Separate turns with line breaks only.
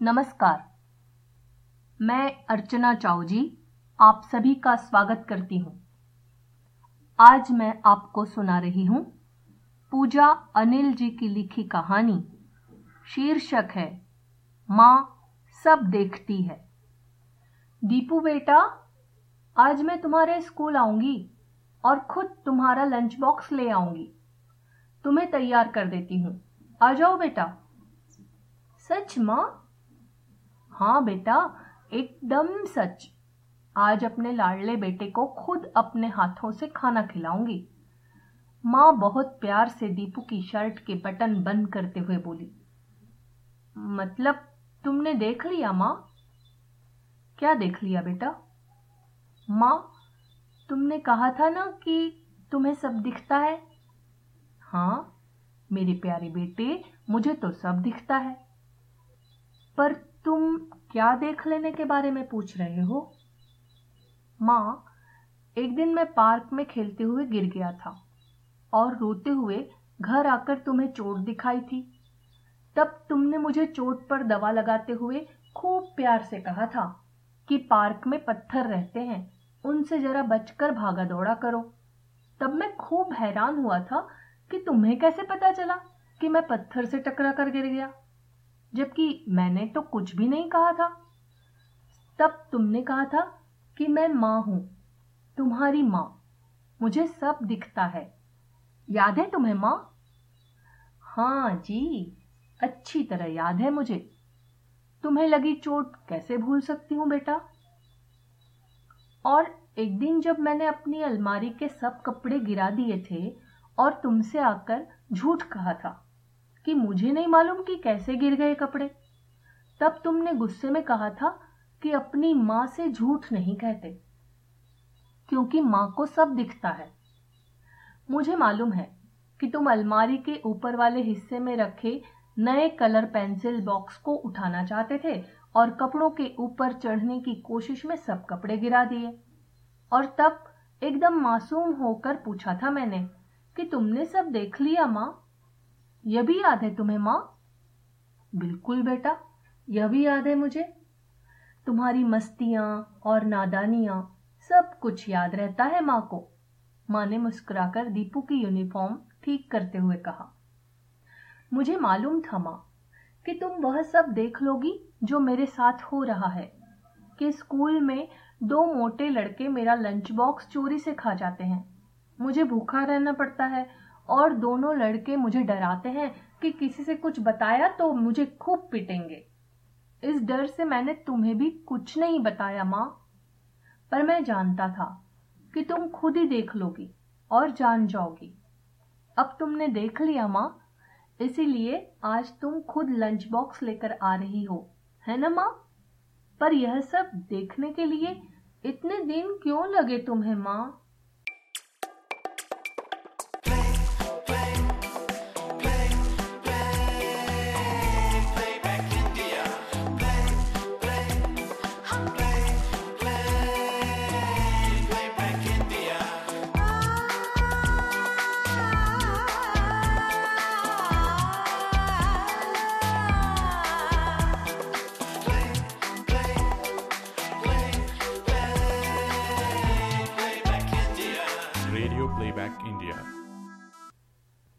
नमस्कार। मैं अर्चना चाऊ जी आप सभी का स्वागत करती हूँ। आज मैं आपको सुना रही हूँ, पूजा अनिल जी की लिखी कहानी, शीर्षक है, माँ सब देखती है। दीपू बेटा, आज मैं तुम्हारे स्कूल आऊँगी और खुद तुम्हारा लंच बॉक्स ले आऊँगी। तुम्हें तैयार कर देती हूँ। आ जाओ बेटा। सच माँ हाँ बेटा, एकदम सच। आज अपने लाडले बेटे को खुद अपने हाथों से खाना खिलाऊँगी। माँ बहुत प्यार से दीपू की शर्ट के बटन बंद करते हुए बोली मतलब तुमने देख लिया माँ? क्या देख लिया बेटा? माँ, तुमने कहा था ना कि तुम्हें सब दिखता है? हाँ मेरे प्यारे बेटे, मुझे तो सब दिखता है। क्या देख लेने के बारे में पूछ रहे हो? माँ, एक दिन मैं पार्क में खेलते हुए गिर गया था और रोते हुए घर आकर तुम्हें चोट दिखाई थी। तब तुमने मुझे चोट पर दवा लगाते हुए खूब प्यार से कहा था कि पार्क में पत्थर रहते हैं, उनसे जरा बचकर भागा दौड़ा करो। तब मैं खूब हैरान हुआ था कि तुम्हें कैसे पता चला कि मैं पत्थर से टकरा कर गिर गया? जबकि मैंने तो कुछ भी नहीं कहा था। तब तुमने कहा था कि मैं माँ हूँ, तुम्हारी माँ। मुझे सब दिखता है। याद है तुम्हें माँ? हाँ जी, अच्छी तरह याद है मुझे। तुम्हें लगी चोट कैसे भूल सकती हूँ बेटा? और एक दिन जब मैंने अपनी अलमारी के सब कपड़े गिरा दिए थे और तुमसे आकर झूठ कहा था कि मुझे नहीं मालूम कि कैसे गिर गए कपड़े। तब तुमने गुस्से में कहा था कि अपनी माँ से झूठ नहीं कहते, क्योंकि माँ को सब दिखता है। मुझे मालूम है कि तुम अलमारी के ऊपर वाले हिस्से में रखे नए कलर पेंसिल बॉक्स को उठाना चाहते थे और कपड़ों के ऊपर चढ़ने की कोशिश में सब कपड़े गिरा दिए। और तब एकदम मासूम होकर पूछा था मैंने कि तुमने सब देख लिया माँ? यह भी याद है तुम्हें माँ? बिल्कुल बेटा, यह भी याद है मुझे। तुम्हारी मस्तियाँ और नादानियाँ, सब कुछ याद रहता है माँ को। माँ ने मुस्कुराकर दीपू की यूनिफॉर्म ठीक करते हुए कहा। मुझे मालूम था माँ कि तुम वह सब देख लोगी जो मेरे साथ हो रहा है, कि स्कूल में दो मोटे लड़के मेरा लंच बॉक्स चोरी से खा जाते हैं। मुझे भूखा रहना पड़ता है और दोनों लड़के मुझे डराते हैं कि किसी से कुछ बताया तो मुझे खूब पिटेंगे। इस डर से मैंने तुम्हें भी कुछ नहीं बताया, माँ। पर मैं जानता था कि तुम खुद ही देख लोगी और जान जाओगी। अब तुमने देख लिया, माँ। इसीलिए आज तुम खुद लंच बॉक्स लेकर आ रही हो, है ना, माँ? पर यह सब देखने के लिए इतने दिन क्यों लगे तुम्हें, माँ?
back India.